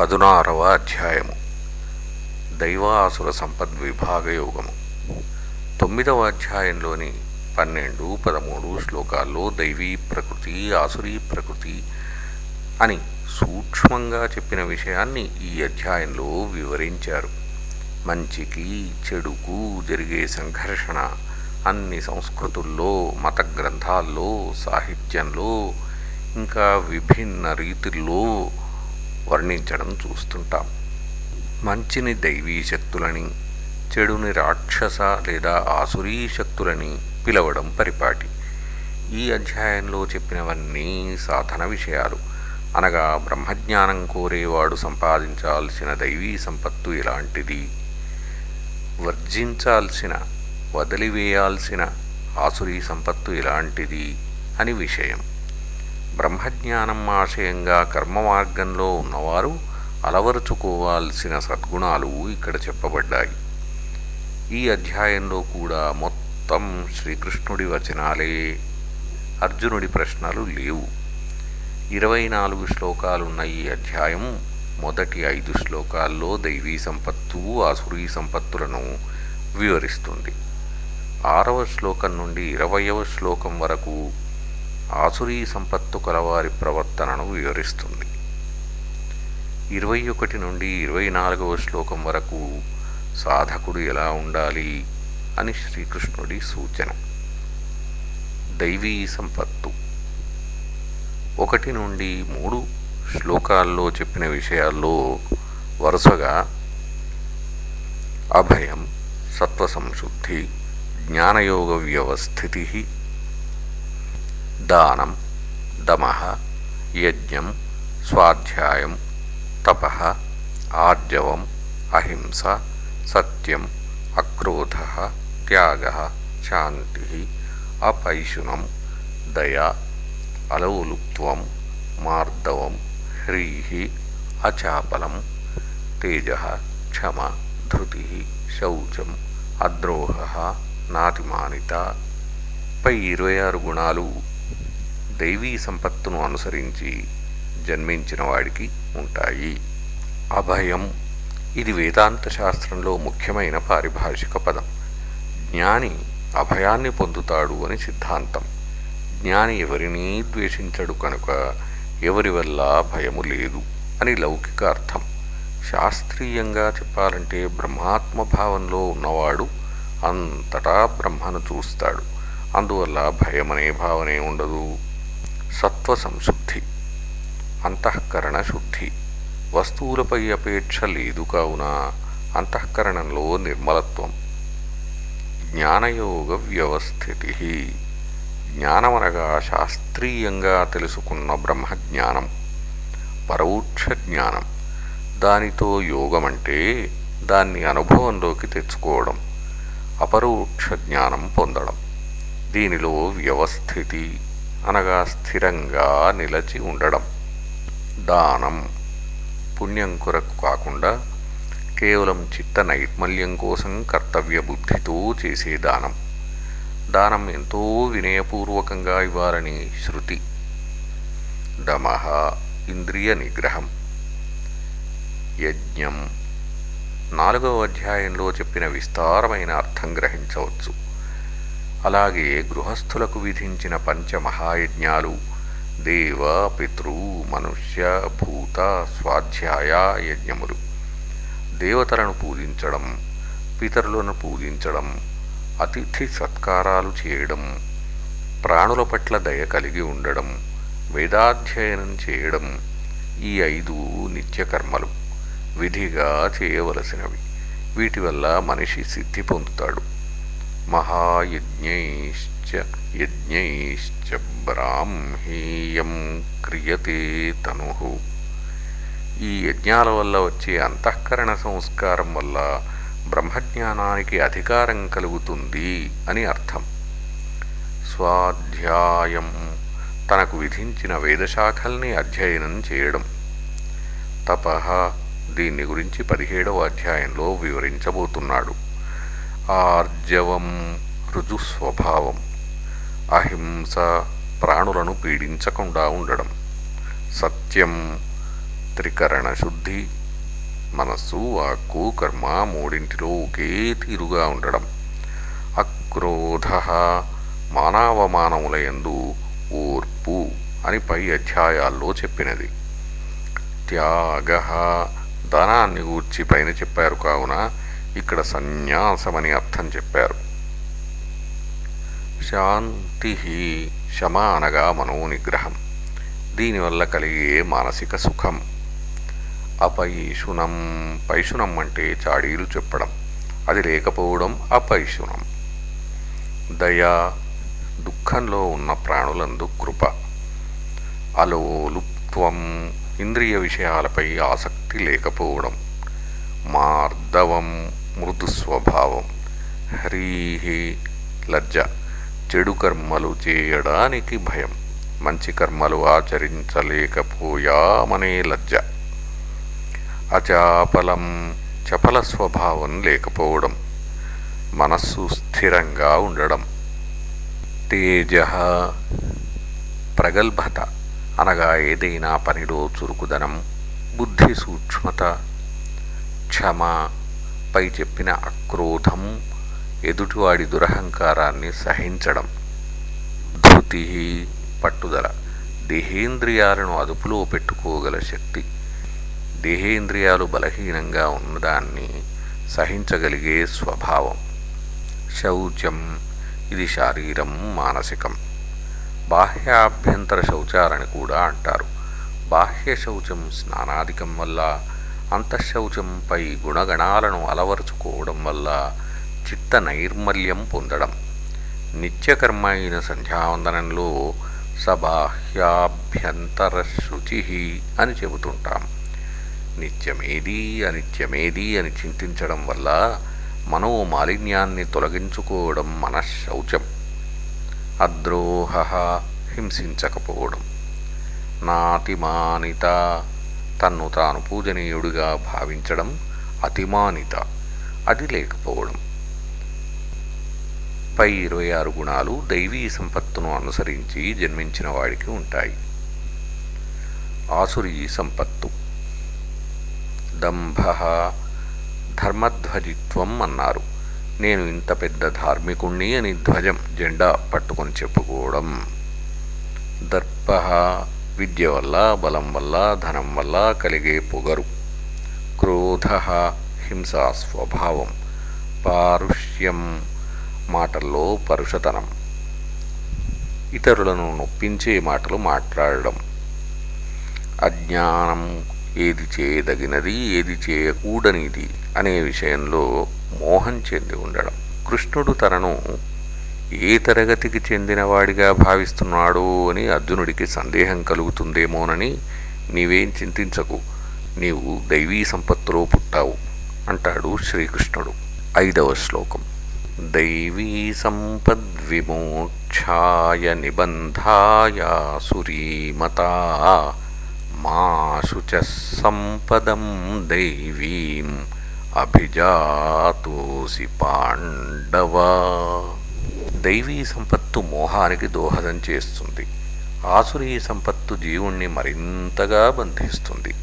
పదునారవ అధ్యాయము. దైవాసుర సంపద్విభాగ యోగము తొమ్మిదవ అధ్యాయంలోని పన్నెండు పదమూడు శ్లోకాల్లో దైవీ ప్రకృతి ఆసురీ ప్రకృతి అని సూక్ష్మంగా చెప్పిన విషయాన్ని ఈ అధ్యాయంలో వివరించారు. మంచికి చెడుకు జరిగే సంఘర్షణ అన్ని సంస్కృతుల్లో మత గ్రంథాల్లో సాహిత్యంలో ఇంకా విభిన్న రీతుల్లో వర్ణించడం చూస్తుంటాం. మంచిని దైవీ శక్తులని చెడుని రాక్షస లేదా ఆసురీ శక్తులని పిలవడం పరిపాటి. ఈ అధ్యాయంలో చెప్పినవన్నీ సాధన విషయాలు. అనగా బ్రహ్మజ్ఞానం కోరేవాడు సంపాదించాల్సిన దైవీ సంపత్తు ఎలాంటిది? వర్జించాల్సిన వదిలివేయాల్సిన ఆసురీ సంపత్తు ఎలాంటిది? అని విషయం. బ్రహ్మజ్ఞానం ఆశయంగా కర్మ మార్గంలో ఉన్నవారు అలవరుచుకోవాల్సిన సద్గుణాలు ఇక్కడ చెప్పబడ్డాయి. ఈ అధ్యాయంలో కూడా మొత్తం శ్రీకృష్ణుడి వచనాలే అర్జునుడి ప్రశ్నలు లేవు. ఇరవై నాలుగు శ్లోకాలున్న ఈ అధ్యాయం మొదటి ఐదు శ్లోకాల్లో దైవీ సంపత్తు ఆసురీ సంపత్తులను వివరిస్తుంది. ఆరవ శ్లోకం నుండి ఇరవయవ శ్లోకం వరకు ఆసురీ సంపత్తు కలవారి ప్రవర్తనను వివరిస్తుంది. ఇరవై ఒకటి నుండి ఇరవై నాలుగవ శ్లోకం వరకు సాధకుడు ఎలా ఉండాలి అని శ్రీకృష్ణుడి సూచన. దైవీ సంపత్తు. ఒకటి నుండి మూడు శ్లోకాల్లో చెప్పిన విషయాల్లో వరుసగా అభయం సత్వసంశుద్ధి జ్ఞానయోగ వ్యవస్థితి దానం దమ యజ్ఞం స్వాధ్యాయం తప ఆర్జవం అహింస సత్యం అక్రోధ త్యాగ శాంతి అపైశునం దయా అలౌలుప్త్వం మార్దవం హ్రీः అచాపలం తేజ క్షమ ధృతి శౌచం అద్రోహ నాతిమానిత పై ఇరవై ఆరు గుణాలు దైవీ సంపత్తును అనుసరించి జన్మించిన వాడికి ఉంటాయి. అభయం. ఇది వేదాంత శాస్త్రంలో ముఖ్యమైన పారిభాషిక పదం. జ్ఞాని అభయాన్ని పొందుతాడు అని సిద్ధాంతం. జ్ఞాని ఎవరినీ ద్వేషించడు కనుక ఎవరి వల్ల భయము లేదు అని లౌకిక అర్థం. శాస్త్రీయంగా చెప్పాలంటే బ్రహ్మాత్మ భావంలో ఉన్నవాడు అంతటా బ్రహ్మను చూస్తాడు. అందువల్ల భయమనే భావనే ఉండదు. సత్వ సంశుద్ధి అంతఃకరణ శుద్ధి వస్తువులపై అపేక్ష లేదు కావున అంతఃకరణంలో నిర్మలత్వం. జ్ఞానయోగ వ్యవస్థితి. జ్ఞానమనగా శాస్త్రీయంగా తెలుసుకున్న బ్రహ్మజ్ఞానం పరోక్ష జ్ఞానం. దానితో యోగం అంటే దాన్ని అనుభవంలోకి తెచ్చుకోవడం అపరోక్ష జ్ఞానం పొందడం. దీనిలో వ్యవస్థితి. అనగా స్థిరంగా నిలచి ఉండడం. దానం పుణ్యం కొరకు కాకుండా కేవలం చిత్త నైర్మల్యం కోసం కర్తవ్య బుద్ధితో చేసే దానం. దానం ఎంతో వినయపూర్వకంగా ఇవ్వాలని శృతి. దమహ ఇంద్రియ నిగ్రహం. యజ్ఞం నాలుగవ అధ్యాయంలో చెప్పిన విస్తారమైన అర్థం గ్రహించవచ్చు. అలాగే గృహస్థులకు విధించిన పంచమహాయజ్ఞాలు దేవ పితృ మనుష్య భూత స్వాధ్యాయ యజ్ఞములు. దేవతలను పూజించడం పితరులను పూజించడం అతిథి సత్కారాలు చేయడం ప్రాణుల పట్ల దయ కలిగి ఉండడం వేదాధ్యయనం చేయడం ఈ ఐదు నిత్యకర్మలు. విధిగా చేయవలసినవి. వీటి వల్ల మనిషి సిద్ధి పొందుతాడు. మహాయజ్ఞైశ్చ యజ్ఞైశ్చ బ్రాహ్మీయం క్రియతే తనుహు ఈ యజ్ఞాల వల్ల వచ్చే అంతఃకరణ సంస్కారం వల్ల బ్రహ్మజ్ఞానానికి అధికారం కలుగుతుంది అని అర్థం. స్వాధ్యాయం తనకు విధించిన వేదశాఖల్ని అధ్యయనం చేయడం. తపహ దీన్ని గురించి పదిహేడవ అధ్యాయంలో వివరించబోతున్నాడు. ఆర్జవం రుజుస్వభావం అహింస ప్రాణులను పీడించకుండా ఉండడం. సత్యం త్రికరణ శుద్ధి. మనస్సు వాక్కు కర్మ మూడింటిలో ఒకే తీరుగా ఉండడం. అక్రోధ మానవమానములయందు ఓర్పు అని పై అధ్యాయాల్లో చెప్పినది. త్యాగ దానాన్ని గూర్చి పైన చెప్పారు కావున ఇక్కడ సన్యాసమని అర్థం చెప్పారు. శాంతి శమ అనగా మనోనిగ్రహం. దీనివల్ల కలిగే మానసిక సుఖం. అపైషునం పైషునం అంటే చాడీలు చెప్పడం. అది లేకపోవడం అపైషునం దయా దుఃఖంలో ఉన్న ప్రాణులందు కృప. అలోలుప్త్వం. ఇంద్రియ విషయాలపై ఆసక్తి లేకపోవడం. మార్దవం మృదు స్వభావం హ్రీహి లజ్జ. చెడు కర్మలు చేయడానికి భయం. మంచి కర్మలు ఆచరించలేకపోయామనే లజ్జ. అచాపలం చపల స్వభావం లేకపోవడం. మనస్సు స్థిరంగా ఉండడం. తేజ ప్రగల్భత అనగా ఏదైనా పనిలో చురుకుదనం బుద్ధి సూక్ష్మత క్షమ పై చెప్పిన అక్రోధం ఎదుటివాడి దురహంకారాన్ని సహించడం. ధృతి పట్టుదల. దేహేంద్రియాలను అదుపులో పెట్టుకోగల శక్తి. దేహేంద్రియాలు బలహీనంగా ఉన్నదాన్ని సహించగలిగే స్వభావం. శౌచం ఇది శారీరం మానసికం. బాహ్యాభ్యంతర శౌచాలని కూడా అంటారు. బాహ్య శౌచం స్నానాధికం వల్ల అంతఃశౌచంపై గుణగణాలను అలవరుచుకోవడం వల్ల చిత్త నైర్మల్యం పొందడం. నిత్యకర్మ అయిన సంధ్యావందనంలో సబాహ్యాభ్యంతర శుచి అని చెబుతుంటాం. నిత్యమేది అనిత్యమేది అని చింతించడం వల్ల మనోమాలిన్యాన్ని తొలగించుకోవడం మనశ్శౌచం. అద్రోహ హింసించకపోవడం. నాతిమానిత తన్ను తాను పూజనీయుడిగా భావించడం అతిమానిత అది లేకపోవడం. పై ఇరవై ఆరు గుణాలు దైవీ సంపత్తును అనుసరించి జన్మించిన వాడికి ఉంటాయి. ఆసురీ సంపత్తు. దంభ ధర్మధ్వజిత్వం అన్నారు. నేను ఇంత పెద్ద ధార్మికుణ్ణి అని ధ్వజం జెండా పట్టుకొని చెప్పుకోవడం. దర్ప విద్య వల్ల బలం వల్ల ధనం వల్ల కలిగే పొగరు. క్రోధ హింసా స్వభావం. పారుష్యం మాటల్లో పరుషతనం. ఇతరులను నొప్పించే మాటలు మాట్లాడడం. అజ్ఞానం ఏది చేయదగినది ఏది చేయకూడనిది అనే విషయంలో మోహం చెంది ఉండడం. కృష్ణుడు తనను ఏ తరగతికి చెందినవాడిగా భావిస్తున్నాడో అని అర్జునుడికి సందేహం కలుగుతుందేమోనని నీవేం చింతించకు. నీవు దైవీ సంపత్తులో పుట్టావు అంటాడు శ్రీకృష్ణుడు. ఐదవ శ్లోకం. దైవీ సంపద్విమోక్షాయ నిబంధాయ సురీమతా మాసు సంపదం దైవీం అభిజాతోసి పాండవా. దైవీ సంపత్తు మోహానికి దోహదం చేస్తుంది. ఆసురీ సంపత్తు జీవుణ్ణి మరింతగా బంధిస్తుంది.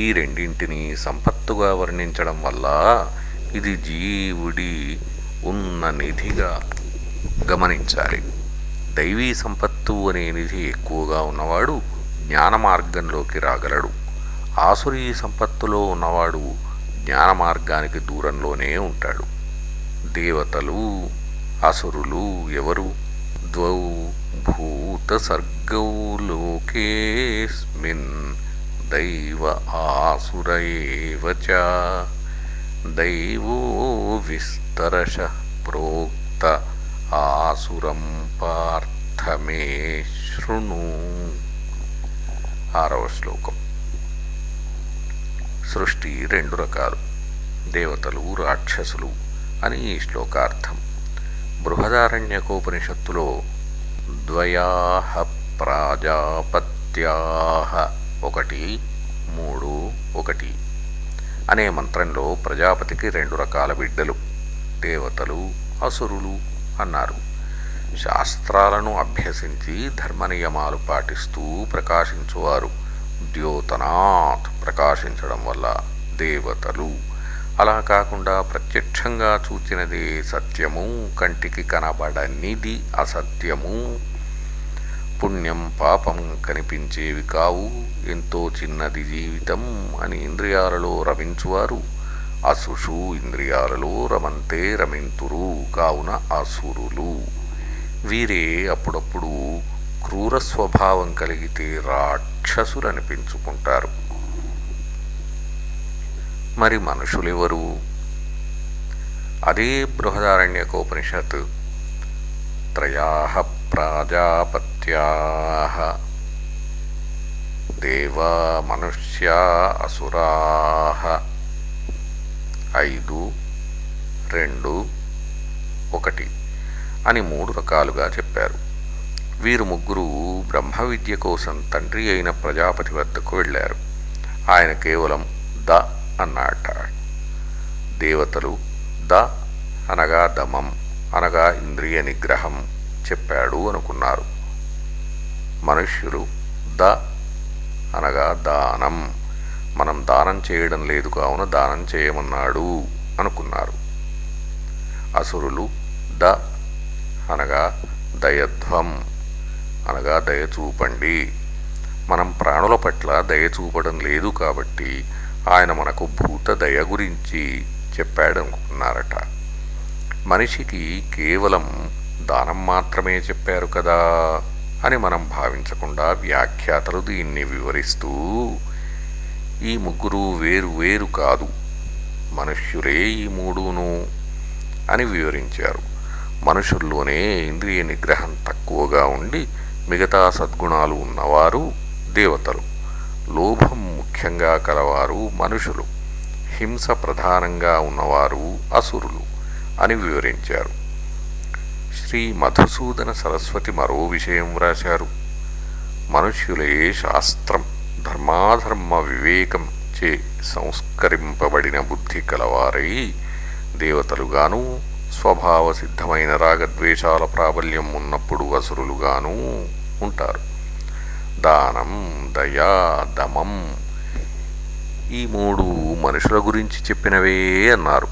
ఈ రెండింటిని సంపత్తుగా వర్ణించడం వల్ల ఇది జీవుడి ఉన్న నిధిగా గమనించాలి. దైవీ సంపత్తు అనే నిధి ఎక్కువగా ఉన్నవాడు జ్ఞాన మార్గంలోకి రాగలడు. ఆసురీ సంపత్తులో ఉన్నవాడు జ్ఞాన మార్గానికి దూరంలోనే ఉంటాడు. దేవతలు అసురులు ఎవరు? ద్వౌ భూత సర్గౌ లోకేస్మిన్ దైవ ఆసుర ఏవ దైవో విస్తరశ ప్రోక్త ఆసురం పార్థమే శృణు. ఆరవ శ్లోకం. సృష్టి రెండు రకాలు. దేవతలు రాక్షసులు అని ఈ శ్లోకార్థం. బృహదారణ్యకోపనిషత్తులో ద్వయాహ ప్రాజాపత్యాహ ఒకటి మూడు ఒకటి అనే మంత్రంలో ప్రజాపతికి రెండు రకాల బిడ్డలు దేవతలు అసురులు అన్నారు. శాస్త్రాలను అభ్యసించి ధర్మ నియమాలు పాటిస్తూ ప్రకాశించువారు. ద్యోతనాత్ ప్రకాశించడం వల్ల దేవతలు అలా కాకుండా ప్రత్యక్షంగా చూచినదే సత్యము కంటికి కనబడనిది అసత్యము. పుణ్యం పాపం కనిపించేవి కావు ఎంతో చిన్నది జీవితం అని ఇంద్రియాలలో రమించువారు. అసుషు ఇంద్రియాలలో రమంతే రమింతురు కావున అసురులు. వీరే అప్పుడప్పుడు క్రూర స్వభావం కలిగితే రాక్షసులనిపించుకుంటారు మరి మనుషులెవరు? అదే బృహదారణ్యకోపనిషత్ త్రయా ప్రాజాపత్యా. దేవా మనుష్యా అసురా. ఐదు రెండు ఒకటి అని మూడు రకాలుగా చెప్పారు. వీరు ముగ్గురు బ్రహ్మ విద్య కోసం తండ్రి అయిన ప్రజాపతి వద్దకు వెళ్ళారు. ఆయన కేవలం ద అన్నాట దేవతలు ద అనగా దమం అనగా ఇంద్రియ నిగ్రహం చెప్పాడు అనుకున్నారు. మనుష్యులు ద అనగా దానం మనం దానం చేయడం లేదు కావున దానం చేయమన్నాడు అనుకున్నారు. అసురులు ద అనగా దయధ్వం అనగా దయ చూపండి మనం ప్రాణుల పట్ల దయ చూపడం లేదు కాబట్టి ఆయన మనకు భూత దయ గురించి చెప్పాడనుకున్నారట మనిషికి కేవలం దానం మాత్రమే చెప్పారు కదా అని మనం భావించకుండా వ్యాఖ్యాతలు దీన్ని వివరిస్తూ ఈ ముగ్గురు వేరు వేరు కాదు మనుష్యులే ఈ మూడును అని వివరించారు. మనుషుల్లోనే ఇంద్రియ నిగ్రహం తక్కువగా ఉండి మిగతా సద్గుణాలు ఉన్నవారు దేవతలు. లోభం ముఖ్యంగా కలవారు మనుషులు. హింస ప్రధానంగా ఉన్నవారు అసురులు అని వివరించారు. శ్రీ మధుసూదన సరస్వతి మరో విషయం వ్రాశారు. మనుష్యులే శాస్త్రం ధర్మాధర్మ వివేకం చే సంస్కరింపబడిన బుద్ధి కలవారై దేవతలుగాను స్వభావ సిద్ధమైన రాగద్వేషాల ప్రాబల్యం ఉన్నప్పుడు అసురులుగాను ఉంటారు. దానం దయా దమం ఈ మూడు మనుషుల గురించి చెప్పినవే అన్నారు.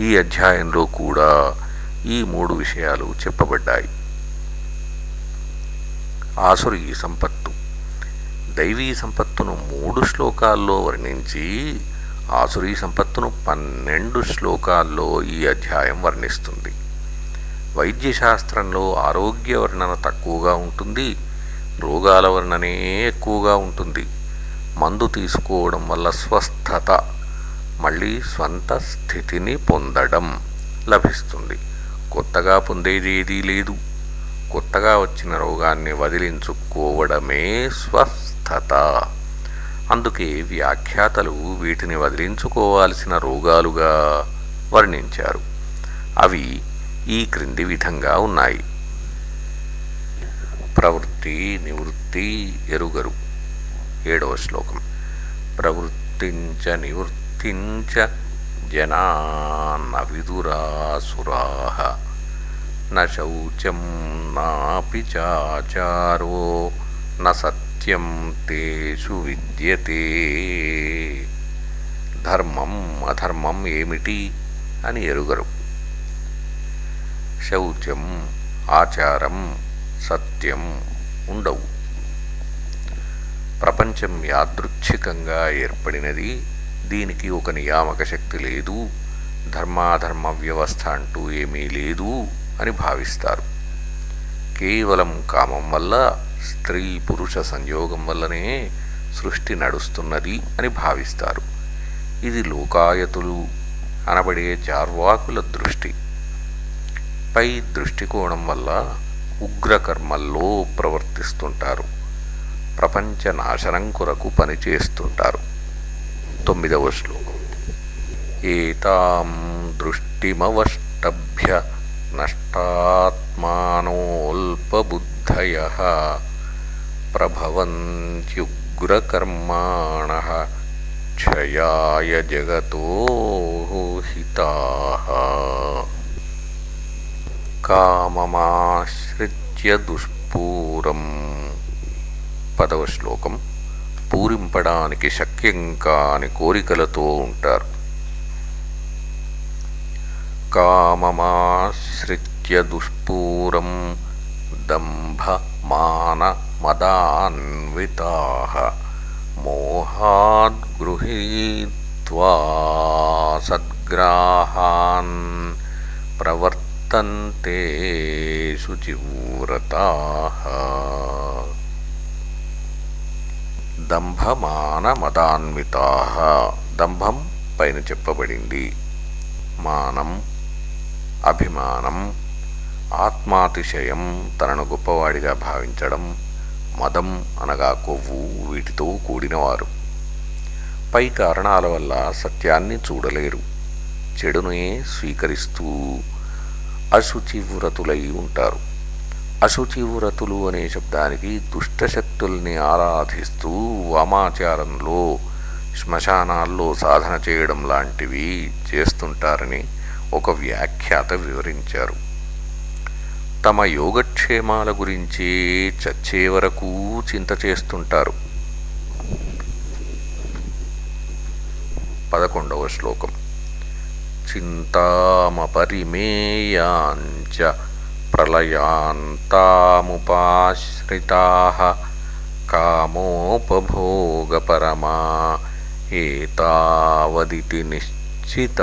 ఈ అధ్యాయంలో కూడా ఈ మూడు విషయాలు చెప్పబడ్డాయి. ఆసురి సంపత్తు. దైవీ సంపత్తును మూడు శ్లోకాల్లో వర్ణించి ఆసురీ సంపత్తును పన్నెండు శ్లోకాల్లో ఈ అధ్యాయం వర్ణిస్తుంది. వైద్యశాస్త్రంలో ఆరోగ్య వర్ణన తక్కువగా ఉంటుంది రోగాల వర్ణనే ఎక్కువగా ఉంటుంది. మందు తీసుకోవడం వల్ల స్వస్థత మళ్ళీ స్వంత స్థితిని పొందడం లభిస్తుంది. కొత్తగా పొందేది ఏదీ లేదు. కొత్తగా వచ్చిన రోగాన్ని వదిలించుకోవడమే స్వస్థత. అందుకే వ్యాఖ్యాతలు వీటిని వదిలించుకోవాల్సిన రోగాలుగా వర్ణించారు. అవి ఈ క్రింది విధంగా ఉన్నాయి. ప్రవృత్తి నివృత్తి ఎరుగరు. ఏడవ శ్లోకం. ప్రవృత్తించ నివృత్తించ జనాన్న విదురాసురా న శౌచం నాపి చాచారో సత్యం తేషు విద్యతే. ధర్మం అధర్మం ఏమిటి అని ఎరుగరు. శౌచం ఆచారం సత్యం ఉండవు. ప్రపంచం యాదృచ్ఛికంగా ఏర్పడినది. దీనికి ఒక నియామక శక్తి లేదు. ధర్మాధర్మ వ్యవస్థ అంటూ ఏమీ లేదు అని భావిస్తారు. కేవలం కామం వల్ల స్త్రీ పురుష సంయోగం వల్లనే సృష్టి నడుస్తున్నది అని భావిస్తారు. ఇది లోకాయతులు అనబడే చార్వాకుల దృష్టి. పై దృష్టికోణం వల్ల ఉగ్రకర్మల్లో ప్రవర్తిస్తుంటారు. ప్రపంచ నాశనం కొరకు పనిచేస్తుంటారు. తొమ్మిదవ శ్లోకం. ఏతాం దృష్టిమవష్టభ్య నష్టాత్మానోల్పబుద్ధయ ప్రభవంత్యుగ్రకర్మాణ క్షయాయ జగతో హితాః. కామమాశ్రిత్య దుష్పూరం పదవ శ్లోకం. పూరింపడానికి శక్యం కాని కోరికలతో ఉంటారు. కామమాశ్రిత్య దుష్పూరం దంభ మాన మదాన్వితా మోహాద్గృహీత్వా సద్గ్రాహాన్ ప్రవర్తంతే శుచివ్రతా దంభమాన మదాన్వితా దంభం పైన చెప్పబడింది. మానం అభిమానం ఆత్మాతిశయం తనను గొప్పవాడిగా భావించడం మదం అనగా కొవ్వు వీటితో కూడినవారు. పై కారణాల వల్ల సత్యాన్ని చూడలేరు. చెడునే స్వీకరిస్తూ అశుచివ్రతులై ఉంటారు. అశుచివ్రతులు అనే శబ్దానికి దుష్టశక్తుల్ని ఆరాధిస్తూ వామాచారంలో శ్మశానాల్లో సాధన చేయడం లాంటివి చేస్తుంటారని ఒక వ్యాఖ్యాత వివరించారు. తమ యోగక్షేమాల గురించి చచ్చే వరకు చింత చేస్తుంటారు. పదకొండవ శ్లోకం. చింతామపరిమేయాంచ ప్రళయాంతాముపాశ్రితా కామోపభోగపరమా ఏతావదితి నిశ్చిత.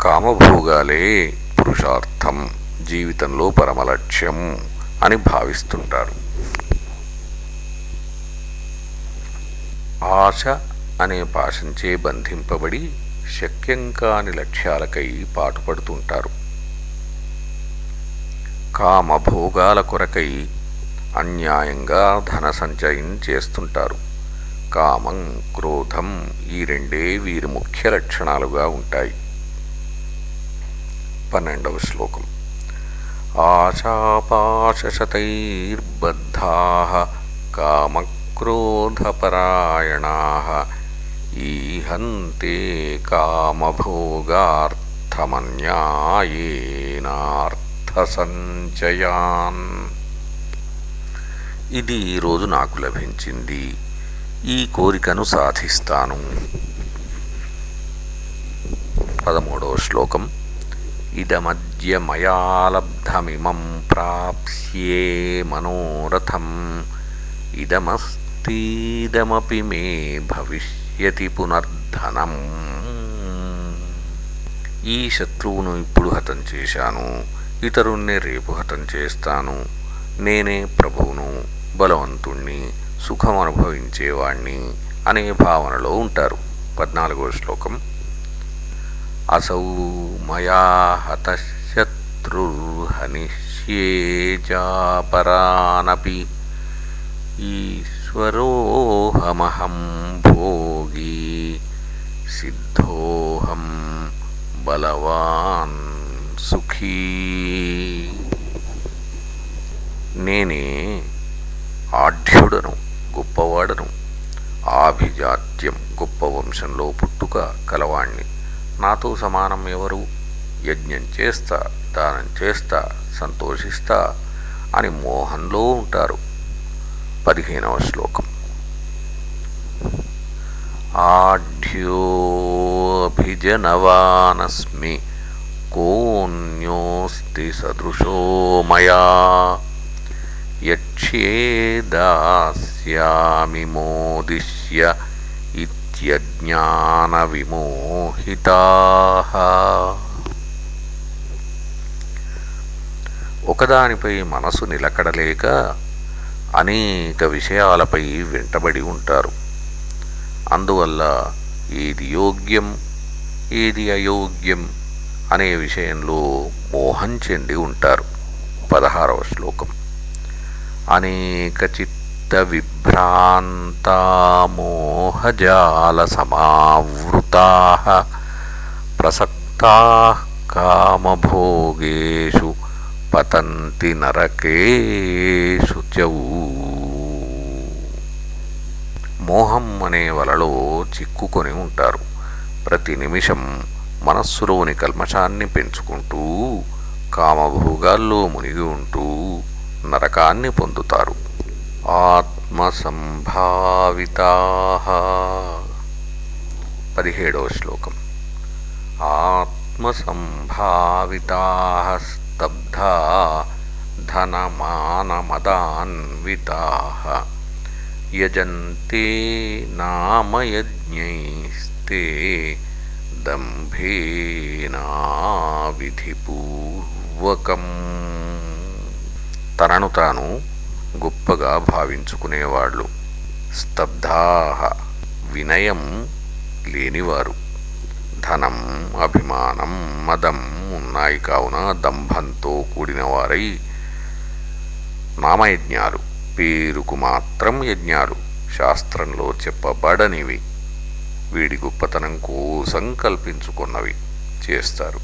కామభోగాలే పురుషార్థం జీవితంలో పరమలక్ష్యం అని భావిస్తుంటారు. ఆశ అనే పాశంచే బంధింపబడి శక్యం కాని లక్ష్యాలకై పాటుపడుతుంటారు. కామభోగాల కొరకై అన్యాయంగా ధన సంచయం చేస్తుంటారు. కామం క్రోధం ఈ రెండే వీరి ముఖ్య లక్షణాలుగా ఉంటాయి. పన్నెండవ శ్లోకం. ఆశాపాశతైర్బద్ధా కామక్రోధపరాయణా ఈహంతే కామభోగార్థమన్యాయేనార్థసంచయాన్. ఇది ఈరోజు నాకు లభించింది. ఈ కోరికను సాధిస్తాను. పదమూడవ శ్లోకం. ఇదమద్య మయాలబ్ధమిమం ప్రాప్స్యే మనోరథం. ఇదమస్తీదమపి మే భవిష్య యతి పునర్ధనం. ఈ శత్రువును ఇప్పుడు హతం చేశాను. ఇతరుణ్ణి రేపు హతం చేస్తాను. నేనే ప్రభువును బలవంతుణ్ణి సుఖం అనుభవించేవాణ్ణి అనే భావనలో ఉంటారు. పద్నాలుగో శ్లోకం. అసౌ మయా హతశత్రుర్హనిష్యే చాపరానపి ఈశ్వరోహమహం భోగీ సిద్ధోహం బలవాన్ సుఖీ నేనే ఆఢ్యుడను గొప్పవాడను ఆభిజాత్యం గొప్ప వంశంలో పుట్టుక కలవాణ్ణి. నాతో సమానం ఎవరు? యజ్ఞం చేస్తా దానం చేస్తా సంతోషిస్తా అని మోహంలో ఉంటారు. పదిహేనవ శ్లోకం. ఆఢ్యోభిజనవానస్మి కోన్యోస్తి సదృశో మయా యక్ష్యే దాస్యామి మోదిష్య ఇత్యజ్ఞాన విమోహితా ఒకదానిపై మనసు నిలకడలేక అనేక విషయాలపై వెంటబడి ఉంటారు. అందువల్ల ఏది యోగ్యం ఏది అయోగ్యం అనే విషయంలో మోహం చెంది ఉంటారు. పదహారవ శ్లోకం. అనేక చిత్త విభ్రాంతామోహజాల సమావృతా ప్రసక్తా కామభోగేషు పతంతి నరకేషు చౌ మోహం అనే వలలో చిక్కుకొని ఉంటారు ప్రతి నిమిషం మనస్సులోని కల్మషాన్ని పెంచుకుంటూ కామభోగాల్లో మునిగి ఉంటూ నరకాన్ని పొందుతారు ఆత్మసంభావిత పదిహేడవ శ్లోకం ఆత్మసంభావితా స్తబ్ధా ధనమానమదాన్వితా యజంతే నామయజ్ఞైస్తే దంభేనావిధిపూర్వకం తనను తాను గొప్పగా భావించుకునేవాళ్ళు. స్తబ్ధాహ వినయం లేనివారు. ధనం అభిమానం మదం ఉన్నాయి కావున దంభంతో కూడిన వారై నామయజ్ఞాలు. పేరుకు మాత్రం యజ్ఞాలు. శాస్త్రంలో చెప్పబడనివి. వీడి గొప్పతనం కోసం కల్పించుకున్నవి చేస్తారు.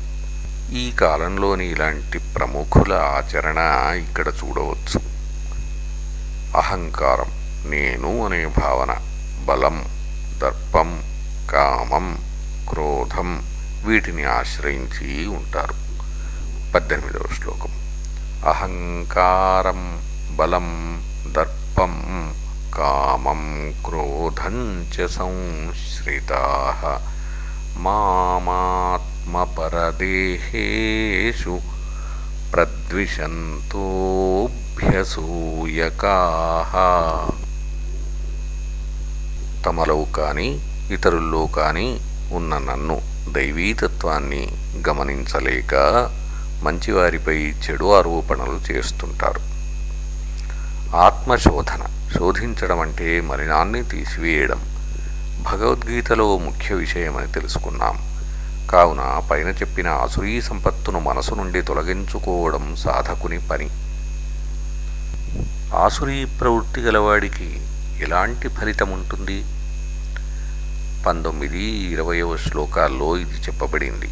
ఈ కాలంలోని ఇలాంటి ప్రముఖుల ఆచరణ ఇక్కడ చూడవచ్చు. అహంకారం నేను అనే భావన బలం దర్పం కామం క్రోధం వీటిని ఆశ్రయించి ఉంటారు. పద్దెనిమిదవ శ్లోకం. అహంకారం బలం దర్పం కామం క్రోధం చ సంశ్రితా. మామాత్మపరదేహేషు ప్రద్విషంతోభ్యసూయకా. తమలో కానీ ఇతరుల్లో కానీ ఉన్న నన్ను దైవీతత్వాన్ని గమనించలేక మంచివారిపై చెడు ఆరోపణలు చేస్తుంటారు. ఆత్మశోధన శోధించడం అంటే మలినాన్ని తీసివేయడం. భగవద్గీతలో ముఖ్య విషయమని తెలుసుకున్నాం. కావున పైన చెప్పిన ఆసురీ సంపత్తును మనసు నుండి తొలగించుకోవడం సాధకుని పని. ఆసురీ ప్రవృత్తి గలవాడికి ఎలాంటి ఫలితం ఉంటుంది పంతొమ్మిది ఇరవయవ శ్లోకాల్లో ఇది చెప్పబడింది.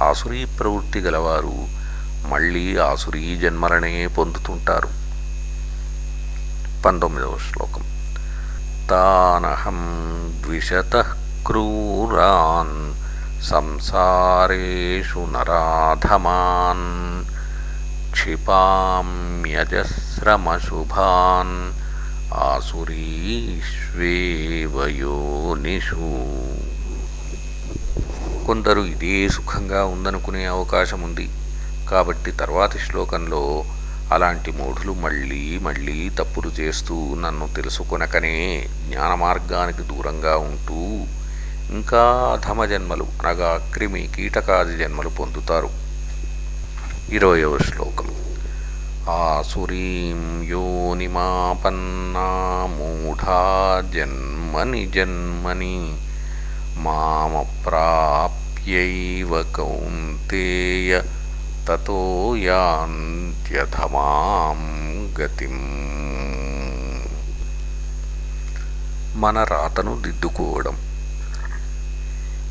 ఆసురీ ప్రవృత్తి గలవారు మళ్ళీ ఆసురీ జన్మలనే పొందుతుంటారు. పంతొమ్మిదవ శ్లోకం. తానహం ద్విషత క్రూరాన్ సంసారేషు నరాధమాన్ క్షిపామ్యజస్రమశుభాన్ ఆసురీష్వేవయోనిషు. కొందరు ఇదే సుఖంగా ఉందనుకునే అవకాశం ఉంది కాబట్టి తర్వాతి శ్లోకంలో అలాంటి మూఢులు మళ్ళీ మళ్ళీ తప్పులు చేస్తూ నన్ను తెలుసుకొనకనే జ్ఞానమార్గానికి దూరంగా ఉంటూ ఇంకా అధమ జన్మలు అనగా క్రిమి కీటకాది జన్మలు పొందుతారు. ఇరవయవ శ్లోకం. ఆసురీం యోనిమాపన్నా మూఢా జన్మని జన్మని మామప్రాప్యైవ కౌంతేయ తతో యాంత్యథమాం గతిం మన రాతను దిద్దుకోవడం.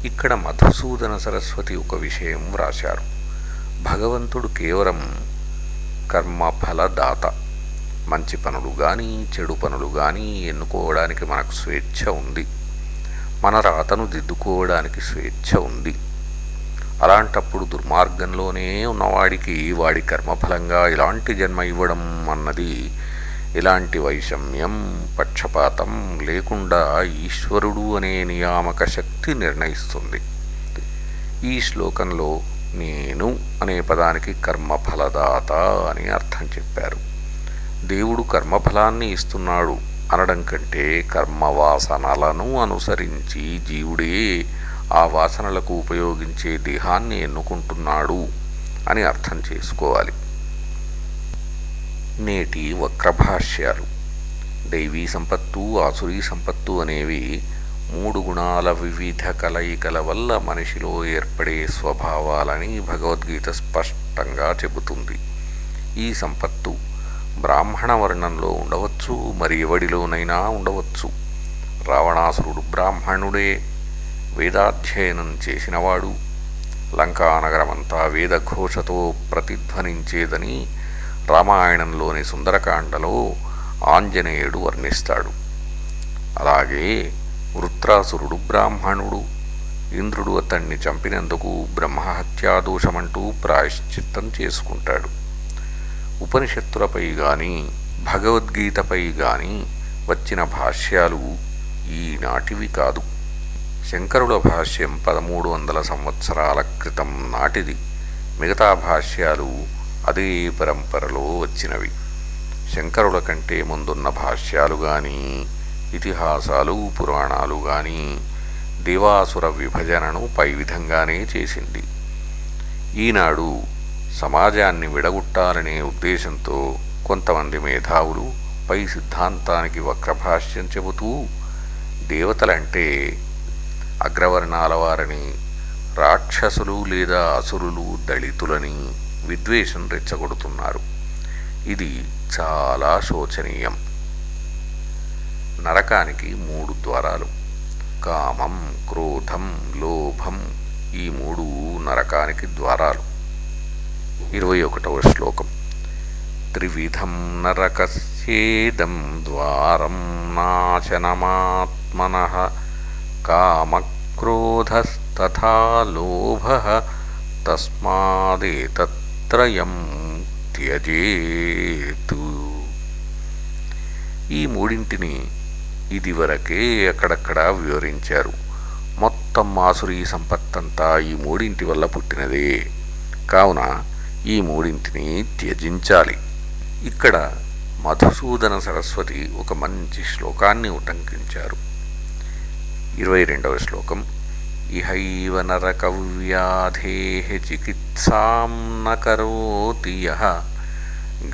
ఇక్కడ మధుసూదన సరస్వతి ఒక విషయం వ్రాశారు. భగవంతుడు కేవలం కర్మఫలదాత. మంచి పనులు కానీ చెడు పనులు కానీ ఎన్నుకోవడానికి మనకు స్వేచ్ఛ ఉంది. మన రాతను దిద్దుకోవడానికి స్వేచ్ఛ ఉంది. అలాంటప్పుడు దుర్మార్గంలోనే ఉన్నవాడికి వాడి కర్మఫలంగా ఇలాంటి జన్మ ఇవ్వడం అన్నది ఇలాంటి వైషమ్యం పక్షపాతం లేకుండా ఈశ్వరుడు అనే నియామక శక్తి నిర్ణయిస్తుంది. ఈ శ్లోకంలో నేను అనే పదానికి కర్మఫలదాత అని అర్థం చెప్పారు. దేవుడు కర్మఫలాన్ని ఇస్తున్నాడు అనడం కంటే కర్మవాసనలను అనుసరించి జీవుడే ఆ వాసనలకు ఉపయోగించే దేహాన్ని ఎన్నుకుంటున్నాడు అని అర్థం చేసుకోవాలి. నేటి వక్రభాష్యాలు. దైవీ సంపత్తు ఆసురీ సంపత్తు అనేవి మూడు గుణాల వివిధ కలయికల వల్ల మనిషిలో ఏర్పడే స్వభావాలని భగవద్గీత స్పష్టంగా చెబుతుంది. ఈ సంపత్తు బ్రాహ్మణ వర్ణంలో ఉండవచ్చు మరి ఎవడిలోనైనా ఉండవచ్చు. రావణాసురుడు బ్రాహ్మణుడే వేదాధ్యయనం చేసినవాడు. లంకానగరమంతా వేదఘోషతో ప్రతిధ్వనించేదని రామాయణంలోని సుందరకాండలో ఆంజనేయుడు వర్ణిస్తాడు. అలాగే వృత్రాసురుడు బ్రాహ్మణుడు ఇంద్రుడు అతన్ని చంపినందుకు బ్రహ్మహత్యాదోషమంటూ ప్రాయశ్చిత్తం చేసుకుంటాడు. ఉపనిషత్తులపై గాని భగవద్గీతపై గాని వచ్చిన భాష్యాలు ఈనాటివి కాదు. శంకరుల భాష్యం పదమూడు వందల సంవత్సరాల క్రితం నాటిది. మిగతా భాష్యాలు అదే పరంపరలో వచ్చినవి. శంకరుల కంటే ముందున్న భాష్యాలు కానీ ఇతిహాసాలు పురాణాలు గాని దేవాసుర విభజనను పై విధంగానే చేసింది. ఈనాడు సమాజాన్ని విడగొట్టాలనే ఉద్దేశంతో కొంతమంది మేధావులు పై సిద్ధాంతానికి వక్రభాష్యం చెబుతూ దేవతలంటే అగ్రవర్ణాల వారని రాక్షసులు లేదా అసురులు దళితులని విద్వేషం రెచ్చగొడుతున్నారు. ఇది చాలా శోచనీయం. నరకానికి మూడు ద్వారాలు. కామం క్రోధం లోభం ఈ మూడు నరకానికి ద్వారాలు. ఇరవై ఒకటవ శ్లోకం. త్రివిధం నరకస్యేదం ద్వారం నాశనమాత్మన కామక్రోధస్తథా లోభ తస్మాదేతత్రయం త్యజేతు. ఈ మూడింటిని ఇదివరకే అక్కడక్కడ వివరించారు. మొత్తం మాసురీ సంపత్తంతా ఈ మూడింటి వల్ల పుట్టినదే. కావున ఈ మూడింటిని త్యజించాలి. ఇక్కడ మధుసూదన సరస్వతి ఒక మంచి శ్లోకాన్ని ఉటంకించారు. ఇరవై రెండవ శ్లోకం. ఇహైవ నరకవ్యాధే చికిత్సాం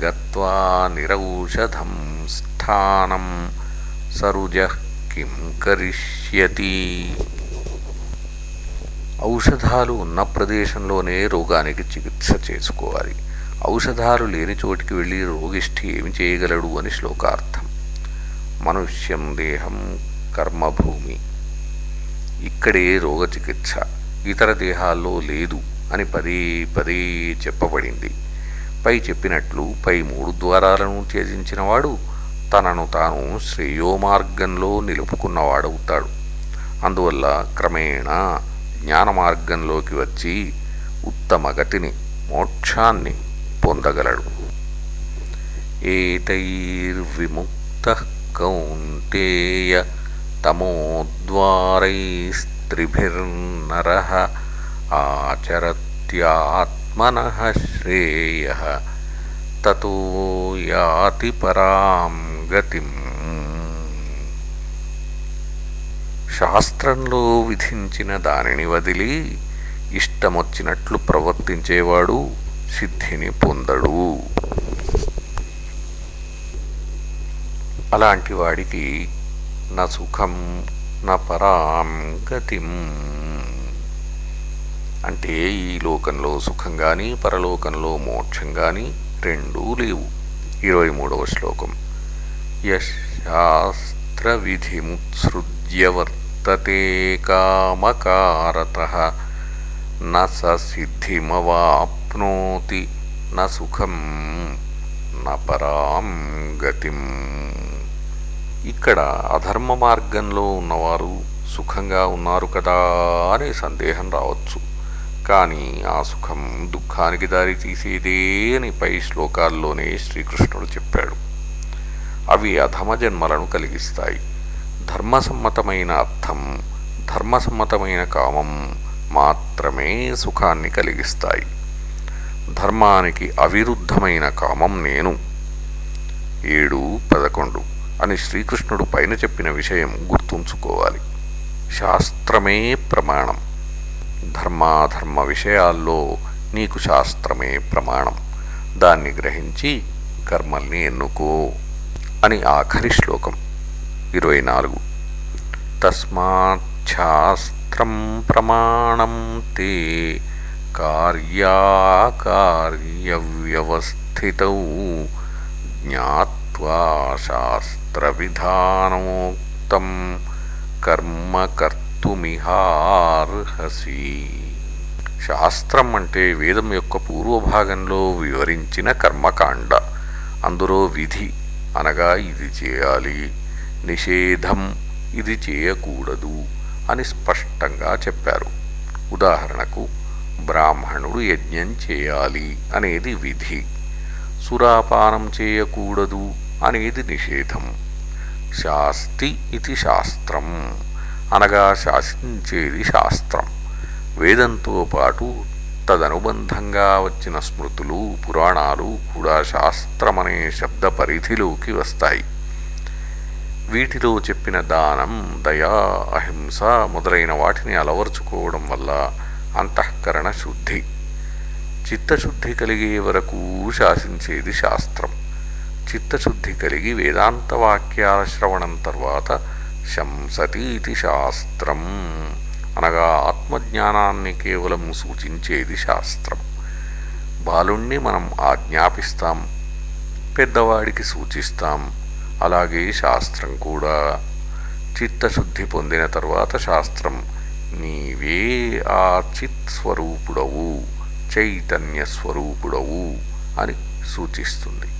గత్వా నిరౌషధం స్థానం సరుజః కిం కరిష్యతి. ఔషధాలు ఉన్న ప్రదేశంలోనే రోగానికి చికిత్స చేసుకోవాలి. ఔషధాలు లేని చోటికి వెళ్ళి రోగిష్ఠి ఏమి చేయగలడు అని శ్లోకార్థం. మనుష్యం దేహం కర్మభూమి ఇక్కడే రోగ చికిత్స. ఇతర దేహాల్లో లేదు అని పదే పదే చెప్పబడింది. పై చెప్పినట్లు పై మూడు ద్వారాలను త్యజించినవాడు తనను తాను శ్రేయోమార్గంలో నిలుపుకున్నవాడవుతాడు. అందువల్ల క్రమేణా జ్ఞాన మార్గంలోకి వచ్చి ఉత్తమగతిని మోక్షాన్ని పొందగలడు. ఏతైర్విముక్త కౌంతేయ తమోద్వారైస్త్రిభిర్నర ఆచరత్యాత్మన శ్రేయ తతో యాతి పరాం గతిం శాస్త్రంలో విధించిన దానిని వదిలి ఇష్టమొచ్చినట్లు ప్రవర్తించేవాడు సిద్ధిని పొందడు. అలాంటి వాడికి నా సుఖం నా పరాం గతిం. అంటే ఈ లోకంలో సుఖం గాని పరలోకంలో మోక్షం గాని రెండూ లేవు. ఇరవై మూడవ శ్లోకం. యశాస్త్ర వర్తతే కామకారత. న స సిద్ధిమవాప్నోతి న సుఖం న పరాం గతిం. ఇక్కడ అధర్మ మార్గంలో ఉన్నవారు సుఖంగా ఉన్నారు కదా అనే సందేహం రావచ్చు. కానీ ఆ సుఖం దుఃఖానికి దారి తీసేదే అని పై శ్లోకాల్లోనే శ్రీకృష్ణుడు చెప్పాడు. అవి అధమ జన్మలను కలిగిస్తాయి. ధర్మసమ్మతమైన అర్థం ధర్మసమ్మతమైన కామం మాత్రమే సుఖాన్ని కలిగిస్తాయి. ధర్మానికి అవిరుద్ధమైన కామం నేను. ఏడు పదకొండు అని శ్రీకృష్ణుడు పైన చెప్పిన విషయం గుర్తుంచుకోవాలి. శాస్త్రమే ప్రమాణం. ధర్మాధర్మ విషయాల్లో నీకు శాస్త్రమే ప్రమాణం. దాన్ని గ్రహించి కర్మల్ని ఎన్నుకో అని ఆఖరి శ్లోకం. ఇరవై నాలుగు. తస్మాచ్ఛాస్త్రం ప్రమాణం తే కార్యాకార్యవ్యవస్థిత జ్ఞాత్వా శాస్త్రవిధానోక్తం కర్మకర్త తుమిహార్హసి శాస్త్రం అంటే వేదం యొక్క పూర్వభాగంలో వివరించిన కర్మకాండ. అందులో విధి. అనగా ఇది చేయాలి. నిషేధం ఇది చేయకూడదు అని స్పష్టంగా చెప్పారు. ఉదాహరణకు బ్రాహ్మణుడు యజ్ఞం చేయాలి అనేది విధి. సురాపానం చేయకూడదు అనేది నిషేధం. శాస్తి ఇది శాస్త్రం. అనగా శాసించేది శాస్త్రం. వేదంతో పాటు తదనుబంధంగా వచ్చిన స్మృతులు పురాణాలు కూడా శాస్త్రమనే శబ్ద పరిధిలోకి వస్తాయి. వీటిలో చెప్పిన దానం దయా అహింస మొదలైన వాటిని అలవర్చుకోవడం వల్ల అంతఃకరణ శుద్ధి. చిత్తశుద్ధి కలిగే వరకు శాసించేది శాస్త్రం. చిత్తశుద్ధి కలిగి వేదాంత వాక్యాల శ్రవణం తర్వాత శంసతీతి శాస్త్రం. అనగా ఆత్మజ్ఞానాన్ని కేవలం సూచించేది శాస్త్రం. బాలుణ్ణి మనం ఆజ్ఞాపిస్తాం పెద్దవాడికి సూచిస్తాం అలాగే శాస్త్రం కూడా. చిత్తశుద్ధి పొందిన తరువాత శాస్త్రం నీవే ఆ చిత్ స్వరూపుడవు చైతన్య స్వరూపుడవు అని సూచిస్తుంది.